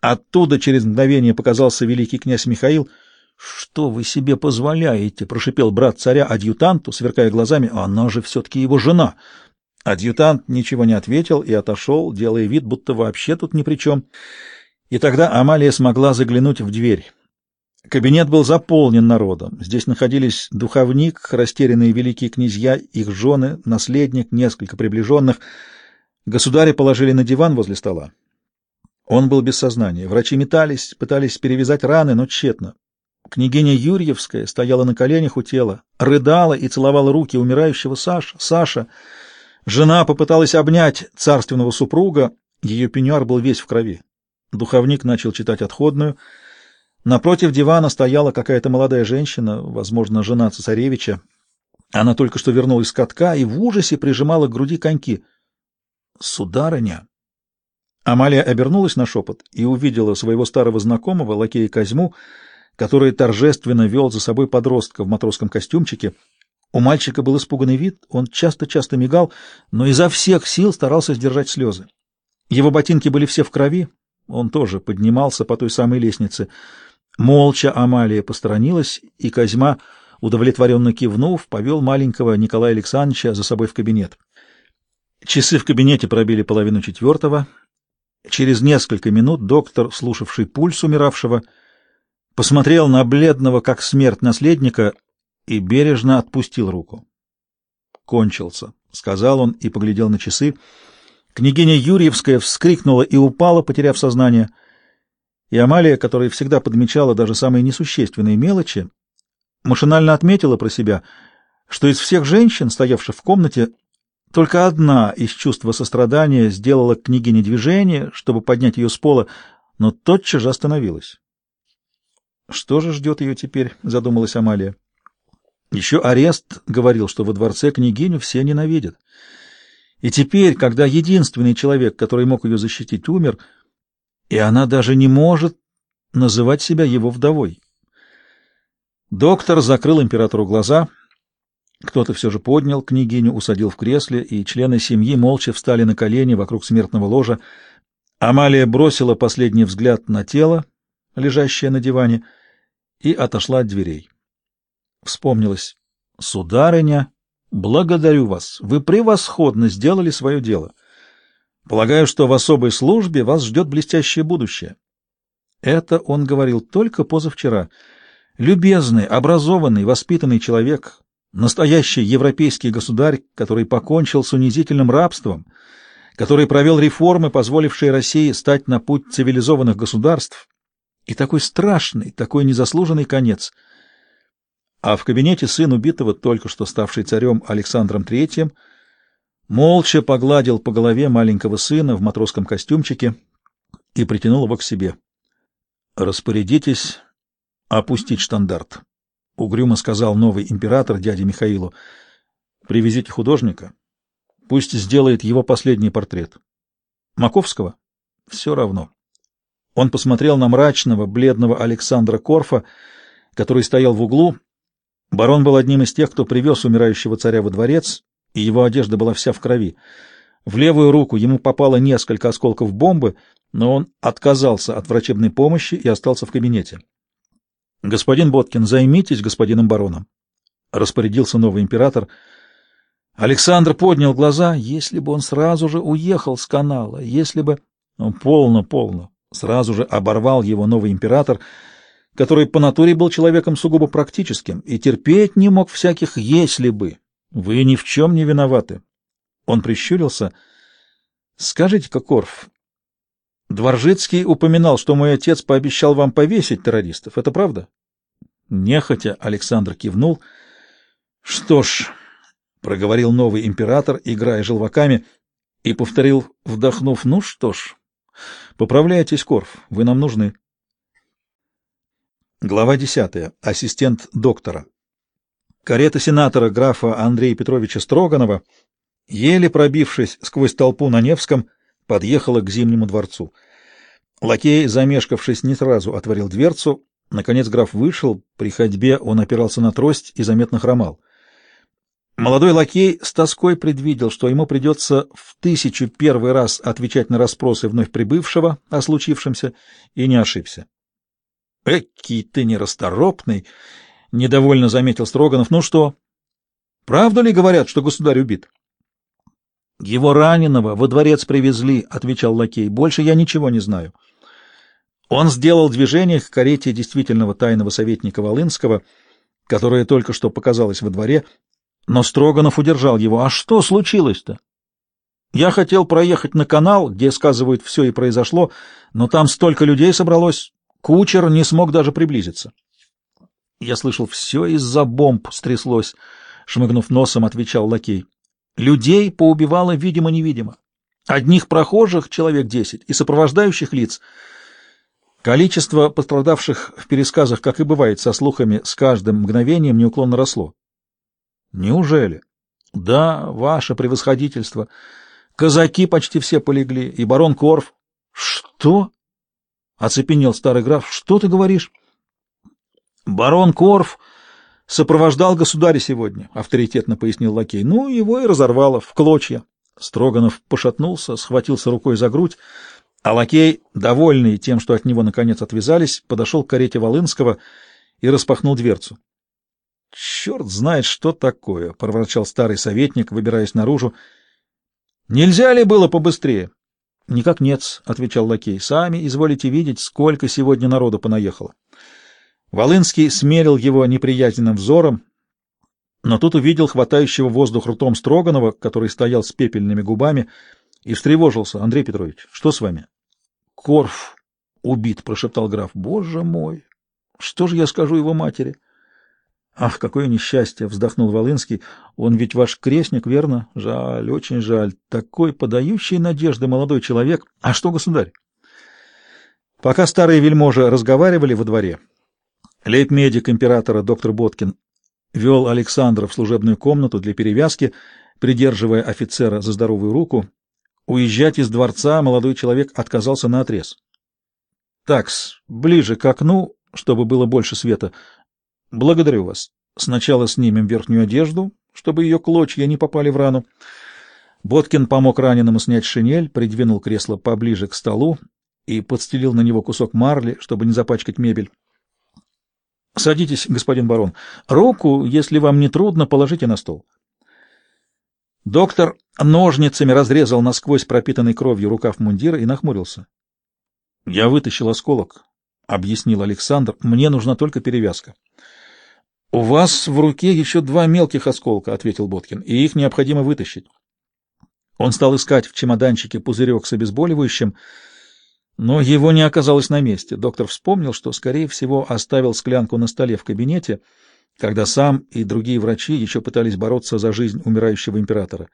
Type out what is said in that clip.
Оттуда через мгновение показался великий князь Михаил. «Что вы себе позволяете?» — прошипел брат царя адъютанту, сверкая глазами. «Она же все-таки его жена!» Адъютант ничего не ответил и отошел, делая вид, будто вообще тут ни при чем. И тогда Амалия смогла заглянуть в дверь. Кабинет был заполнен народом. Здесь находились духовник, растерянные великие князья, их жены, наследник, несколько приближенных. Государя положили на диван возле стола. Он был без сознания. Врачи метались, пытались перевязать раны, но тщетно. Княгиня Юрьевская стояла на коленях у тела, рыдала и целовала руки умирающего Саша. Саша! Жена попыталась обнять царственного супруга, ее пеньюар был весь в крови. Духовник начал читать отходную. Напротив дивана стояла какая-то молодая женщина, возможно, жена цесаревича. Она только что вернулась с катка и в ужасе прижимала к груди коньки. «Сударыня!» Амалия обернулась на шепот и увидела своего старого знакомого, лакея Козьму, который торжественно вел за собой подростка в матросском костюмчике — у мальчика был испуганный вид, он часто-часто мигал, но изо всех сил старался сдержать слезы. Его ботинки были все в крови, он тоже поднимался по той самой лестнице. Молча Амалия посторонилась, и Козьма, удовлетворенно кивнув, повел маленького Николая Александровича за собой в кабинет. Часы в кабинете пробили половину четвертого. Через несколько минут доктор, слушавший пульс умиравшего, посмотрел на бледного, как смерть наследника, и бережно отпустил руку. «Кончился», — сказал он и поглядел на часы. Княгиня Юрьевская вскрикнула и упала, потеряв сознание. И Амалия, которая всегда подмечала даже самые несущественные мелочи, машинально отметила про себя, что из всех женщин, стоявших в комнате, только одна из чувства сострадания сделала к княгине движение, чтобы поднять ее с пола, но тотчас же остановилась. «Что же ждет ее теперь?» — задумалась Амалия. Еще арест говорил, что во дворце княгиню все ненавидят. И теперь, когда единственный человек, который мог ее защитить, умер, и она даже не может называть себя его вдовой. Доктор закрыл императору глаза. Кто-то все же поднял княгиню, усадил в кресле, и члены семьи молча встали на колени вокруг смертного ложа. Амалия бросила последний взгляд на тело, лежащее на диване, и отошла от дверей. Вспомнилось. «Сударыня, благодарю вас. Вы превосходно сделали свое дело. Полагаю, что в особой службе вас ждет блестящее будущее». Это он говорил только позавчера. Любезный, образованный, воспитанный человек, настоящий европейский государь, который покончил с унизительным рабством, который провел реформы, позволившие России стать на путь цивилизованных государств, и такой страшный, такой незаслуженный конец — а в кабинете сын убитого, только что ставший царем Александром Третьим, молча погладил по голове маленького сына в матросском костюмчике и притянул его к себе. «Распорядитесь опустить штандарт», — угрюмо сказал новый император дяде Михаилу. «Привезите художника, пусть сделает его последний портрет». «Маковского?» «Все равно». Он посмотрел на мрачного, бледного Александра Корфа, который стоял в углу, — Барон был одним из тех, кто привез умирающего царя во дворец, и его одежда была вся в крови. В левую руку ему попало несколько осколков бомбы, но он отказался от врачебной помощи и остался в кабинете. — Господин Боткин, займитесь господином бароном, — распорядился новый император. Александр поднял глаза. Если бы он сразу же уехал с канала, если бы... Ну, полно, полно. Сразу же оборвал его новый император — который по натуре был человеком сугубо практическим и терпеть не мог всяких «если бы». Вы ни в чем не виноваты. Он прищурился. Скажите-ка, Корф, Дворжицкий упоминал, что мой отец пообещал вам повесить террористов. Это правда? Нехотя Александр кивнул. Что ж, проговорил новый император, играя желваками, и повторил, вдохнув, ну что ж, поправляйтесь, Корф, вы нам нужны. Глава 10. Ассистент доктора. Карета сенатора графа Андрея Петровича Строганова, еле пробившись сквозь толпу на Невском, подъехала к Зимнему дворцу. Лакей, замешкавшись, не сразу отворил дверцу. Наконец граф вышел, при ходьбе он опирался на трость и заметно хромал. Молодой лакей с тоской предвидел, что ему придется в тысячу первый раз отвечать на расспросы вновь прибывшего о случившемся, и не ошибся. — Экий ты нерасторопный! — недовольно заметил Строганов. — Ну что, правду ли говорят, что государь убит? — Его раненого во дворец привезли, — отвечал лакей. — Больше я ничего не знаю. Он сделал движение к карете действительного тайного советника Волынского, которая только что показалась во дворе, но Строганов удержал его. А что случилось-то? Я хотел проехать на канал, где сказывают все и произошло, но там столько людей собралось, кучер не смог даже приблизиться. Я слышал, все из-за бомб стряслось, шмыгнув носом, отвечал лакей. Людей поубивало видимо-невидимо. Одних прохожих человек десять и сопровождающих лиц. Количество пострадавших в пересказах, как и бывает со слухами, с каждым мгновением неуклонно росло. Неужели? Да, ваше превосходительство. Казаки почти все полегли, и барон Корф. Что? Оцепенел старый граф. Что ты говоришь? Барон Корф сопровождал государя сегодня, авторитетно пояснил лакей. Ну, его и разорвало в клочья. Строганов пошатнулся, схватился рукой за грудь, а лакей, довольный тем, что от него наконец отвязались, подошел к карете Волынского и распахнул дверцу. — Черт знает, что такое! — проворчал старый советник, выбираясь наружу. — Нельзя ли было побыстрее? — Никак нет, — отвечал лакей. — Сами изволите видеть, сколько сегодня народу понаехало. Волынский смерил его неприязненным взором, но тут увидел хватающего воздух ртом Строганова, который стоял с пепельными губами, и встревожился. — Андрей Петрович, что с вами? — Корф убит, — прошептал граф. — Боже мой! Что же я скажу его матери? — Ах, какое несчастье! вздохнул Волынский. Он ведь ваш крестник, верно? Жаль, очень жаль. Такой подающий надежды молодой человек. А что, государь? Пока старые вельможи разговаривали во дворе, лейб-медик императора доктор Боткин вел Александра в служебную комнату для перевязки, придерживая офицера за здоровую руку. Уезжать из дворца молодой человек отказался наотрез. Такс, ближе к окну, чтобы было больше света. Благодарю вас. Сначала снимем верхнюю одежду, чтобы ее клочья не попали в рану. Боткин помог раненому снять шинель, придвинул кресло поближе к столу и подстелил на него кусок марли, чтобы не запачкать мебель. Садитесь, господин барон. Руку, если вам не трудно, положите на стол. Доктор ножницами разрезал насквозь пропитанный кровью рукав мундира и нахмурился. Я вытащил осколок, объяснил Александр. Мне нужна только перевязка. — У вас в руке еще два мелких осколка, — ответил Боткин, — и их необходимо вытащить. Он стал искать в чемоданчике пузырек с обезболивающим, но его не оказалось на месте. Доктор вспомнил, что, скорее всего, оставил склянку на столе в кабинете, когда сам и другие врачи еще пытались бороться за жизнь умирающего императора.